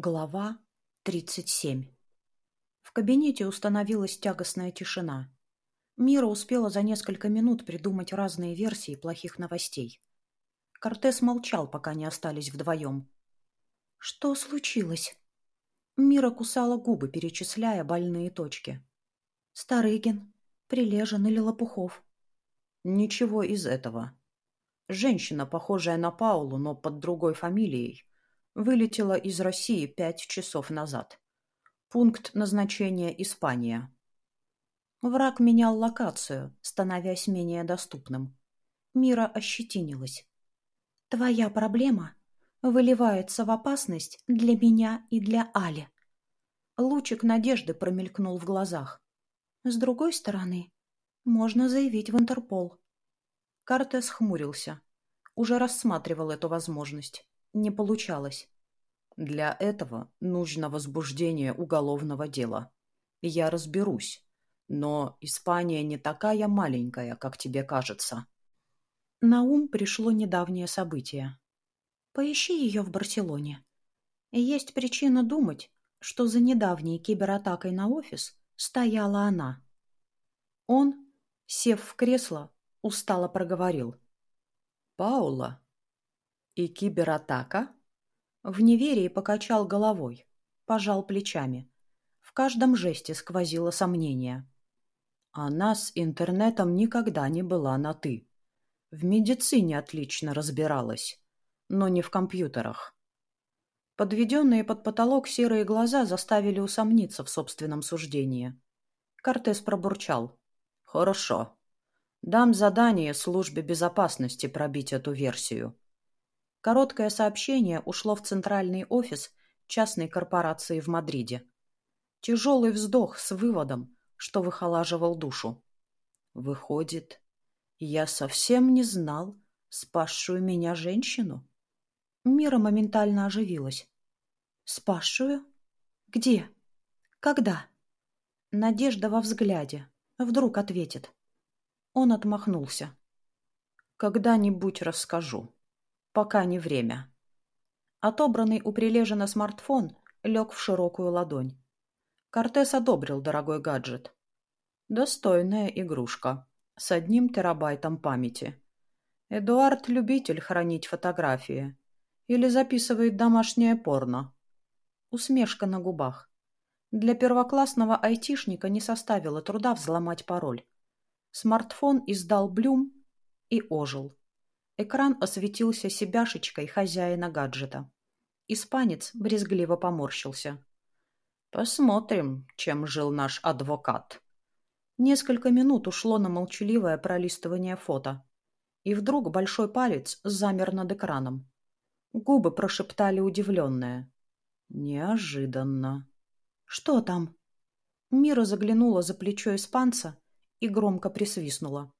Глава 37 В кабинете установилась тягостная тишина. Мира успела за несколько минут придумать разные версии плохих новостей. Кортес молчал, пока не остались вдвоем. «Что случилось?» Мира кусала губы, перечисляя больные точки. «Старыгин, Прилежен или Лопухов?» «Ничего из этого. Женщина, похожая на Паулу, но под другой фамилией, Вылетела из России пять часов назад. Пункт назначения Испания. Враг менял локацию, становясь менее доступным. Мира ощетинилась. «Твоя проблема выливается в опасность для меня и для Али». Лучик надежды промелькнул в глазах. С другой стороны, можно заявить в Интерпол. Картес хмурился. Уже рассматривал эту возможность не получалось. Для этого нужно возбуждение уголовного дела. Я разберусь. Но Испания не такая маленькая, как тебе кажется. На ум пришло недавнее событие. Поищи ее в Барселоне. Есть причина думать, что за недавней кибератакой на офис стояла она. Он, сев в кресло, устало проговорил. «Паула, и кибератака? В неверии покачал головой, пожал плечами. В каждом жесте сквозило сомнение. Она с интернетом никогда не была на «ты». В медицине отлично разбиралась, но не в компьютерах. Подведенные под потолок серые глаза заставили усомниться в собственном суждении. Кортес пробурчал. «Хорошо. Дам задание службе безопасности пробить эту версию. Короткое сообщение ушло в центральный офис частной корпорации в Мадриде. Тяжелый вздох с выводом, что выхолаживал душу. Выходит, я совсем не знал спасшую меня женщину? Мира моментально оживилась. Спасшую? Где? Когда? Надежда во взгляде. Вдруг ответит. Он отмахнулся. Когда-нибудь расскажу пока не время. Отобранный у прилежина смартфон лег в широкую ладонь. Кортес одобрил дорогой гаджет. Достойная игрушка. С одним терабайтом памяти. Эдуард — любитель хранить фотографии. Или записывает домашнее порно. Усмешка на губах. Для первоклассного айтишника не составило труда взломать пароль. Смартфон издал блюм и ожил. Экран осветился себяшечкой хозяина гаджета. Испанец брезгливо поморщился. «Посмотрим, чем жил наш адвокат». Несколько минут ушло на молчаливое пролистывание фото. И вдруг большой палец замер над экраном. Губы прошептали удивленное. «Неожиданно». «Что там?» Мира заглянула за плечо испанца и громко присвистнула.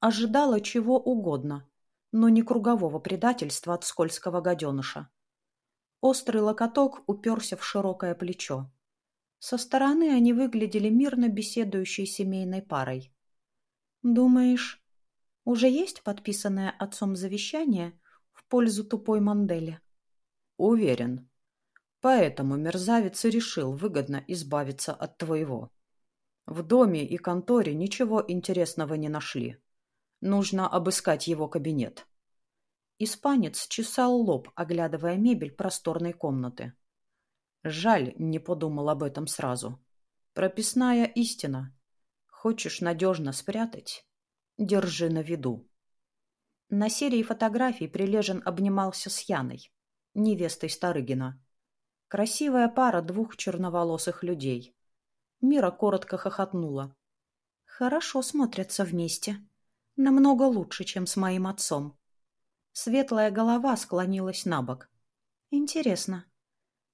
Ожидала чего угодно, но не кругового предательства от скользкого гаденыша. Острый локоток уперся в широкое плечо. Со стороны они выглядели мирно беседующей семейной парой. «Думаешь, уже есть подписанное отцом завещание в пользу тупой Мандели?» «Уверен. Поэтому мерзавец и решил выгодно избавиться от твоего. В доме и конторе ничего интересного не нашли. Нужно обыскать его кабинет. Испанец чесал лоб, оглядывая мебель просторной комнаты. Жаль, не подумал об этом сразу. Прописная истина. Хочешь надежно спрятать? Держи на виду. На серии фотографий Прилежен обнимался с Яной, невестой Старыгина. Красивая пара двух черноволосых людей. Мира коротко хохотнула. Хорошо смотрятся вместе. Намного лучше, чем с моим отцом. Светлая голова склонилась на бок. Интересно,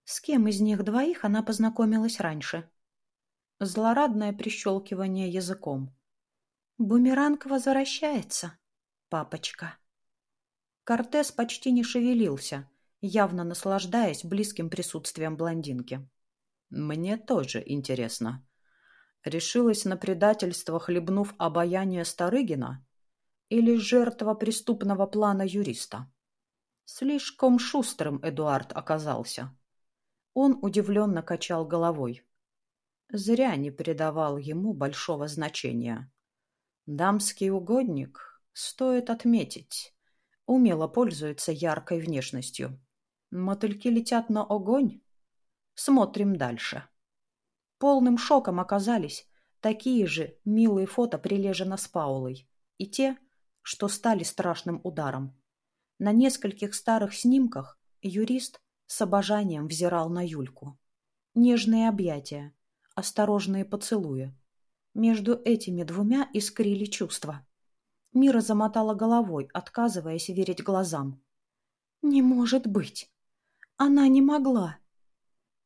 с кем из них двоих она познакомилась раньше? Злорадное прищелкивание языком. Бумеранг возвращается, папочка. Кортес почти не шевелился, явно наслаждаясь близким присутствием блондинки. «Мне тоже интересно. Решилась на предательство, хлебнув обаяние Старыгина?» Или жертва преступного плана юриста. Слишком шустрым Эдуард оказался. Он удивленно качал головой. Зря не придавал ему большого значения. Дамский угодник, стоит отметить, умело пользуется яркой внешностью. Мотыльки летят на огонь? Смотрим дальше. Полным шоком оказались такие же милые фото прилежено с Паулой и те, что стали страшным ударом. На нескольких старых снимках юрист с обожанием взирал на Юльку. Нежные объятия, осторожные поцелуи. Между этими двумя искрили чувства. Мира замотала головой, отказываясь верить глазам. «Не может быть! Она не могла!»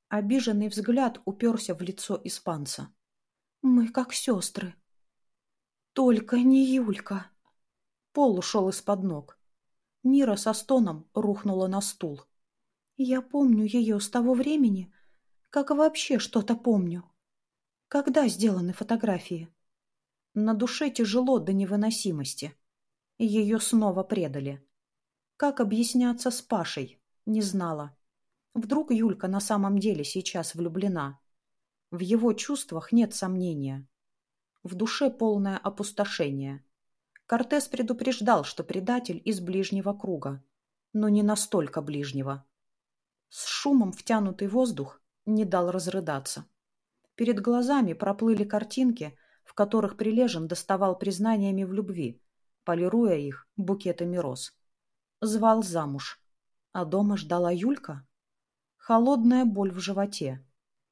Обиженный взгляд уперся в лицо испанца. «Мы как сестры». «Только не Юлька!» Пол ушел из-под ног. Мира со стоном рухнула на стул. «Я помню ее с того времени, как вообще что-то помню. Когда сделаны фотографии? На душе тяжело до невыносимости. Ее снова предали. Как объясняться с Пашей? Не знала. Вдруг Юлька на самом деле сейчас влюблена? В его чувствах нет сомнения. В душе полное опустошение. Кортес предупреждал, что предатель из ближнего круга, но не настолько ближнего. С шумом втянутый воздух не дал разрыдаться. Перед глазами проплыли картинки, в которых Прилежин доставал признаниями в любви, полируя их букетами роз. Звал замуж. А дома ждала Юлька? Холодная боль в животе.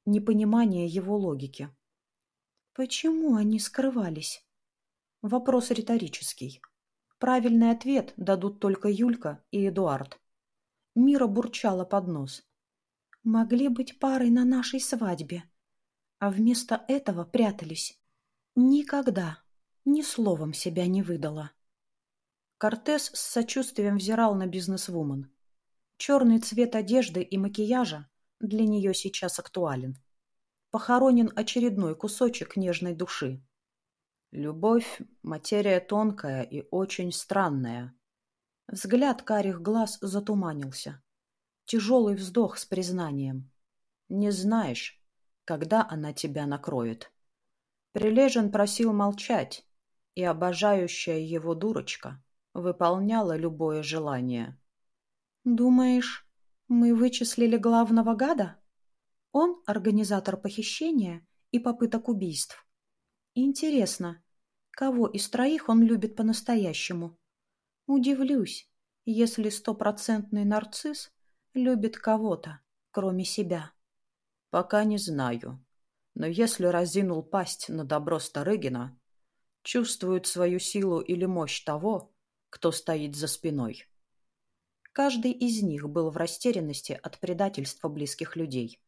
Непонимание его логики. Почему они скрывались? Вопрос риторический. Правильный ответ дадут только Юлька и Эдуард. Мира бурчала под нос. Могли быть парой на нашей свадьбе а вместо этого прятались. Никогда, ни словом себя не выдала. Кортес с сочувствием взирал на бизнесвумен. Черный цвет одежды и макияжа для нее сейчас актуален. Похоронен очередной кусочек нежной души. Любовь — материя тонкая и очень странная. Взгляд карих глаз затуманился. Тяжелый вздох с признанием. Не знаешь, когда она тебя накроет. Прилежен просил молчать, и обожающая его дурочка выполняла любое желание. «Думаешь, мы вычислили главного гада? Он организатор похищения и попыток убийств. Интересно, кого из троих он любит по-настоящему? Удивлюсь, если стопроцентный нарцисс любит кого-то, кроме себя». Пока не знаю. Но если разинул пасть на добро Старыгина, чувствует свою силу или мощь того, кто стоит за спиной. Каждый из них был в растерянности от предательства близких людей.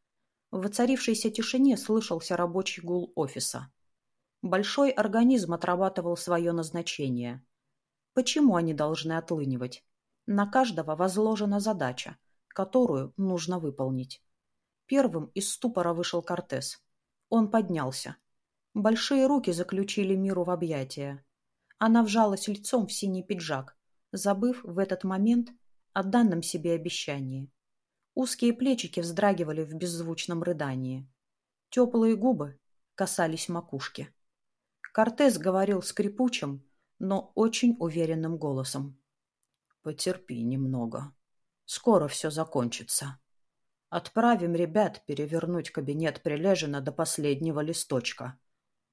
В воцарившейся тишине слышался рабочий гул офиса. Большой организм отрабатывал свое назначение. Почему они должны отлынивать? На каждого возложена задача, которую нужно выполнить. Первым из ступора вышел Кортес. Он поднялся. Большие руки заключили Миру в объятия. Она вжалась лицом в синий пиджак, забыв в этот момент о данном себе обещании. Узкие плечики вздрагивали в беззвучном рыдании. Теплые губы касались макушки. Кортес говорил скрипучим, но очень уверенным голосом. «Потерпи немного. Скоро все закончится». Отправим ребят перевернуть кабинет Прилежина до последнего листочка.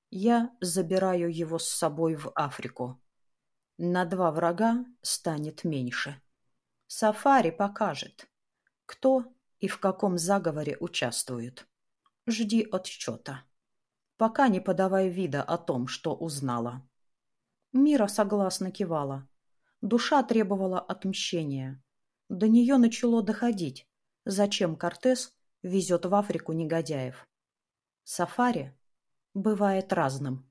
Я забираю его с собой в Африку. На два врага станет меньше. Сафари покажет, кто и в каком заговоре участвует. Жди отчета. Пока не подавай вида о том, что узнала. Мира согласно кивала. Душа требовала отмщения. До нее начало доходить, Зачем Кортес везет в Африку негодяев? Сафари бывает разным.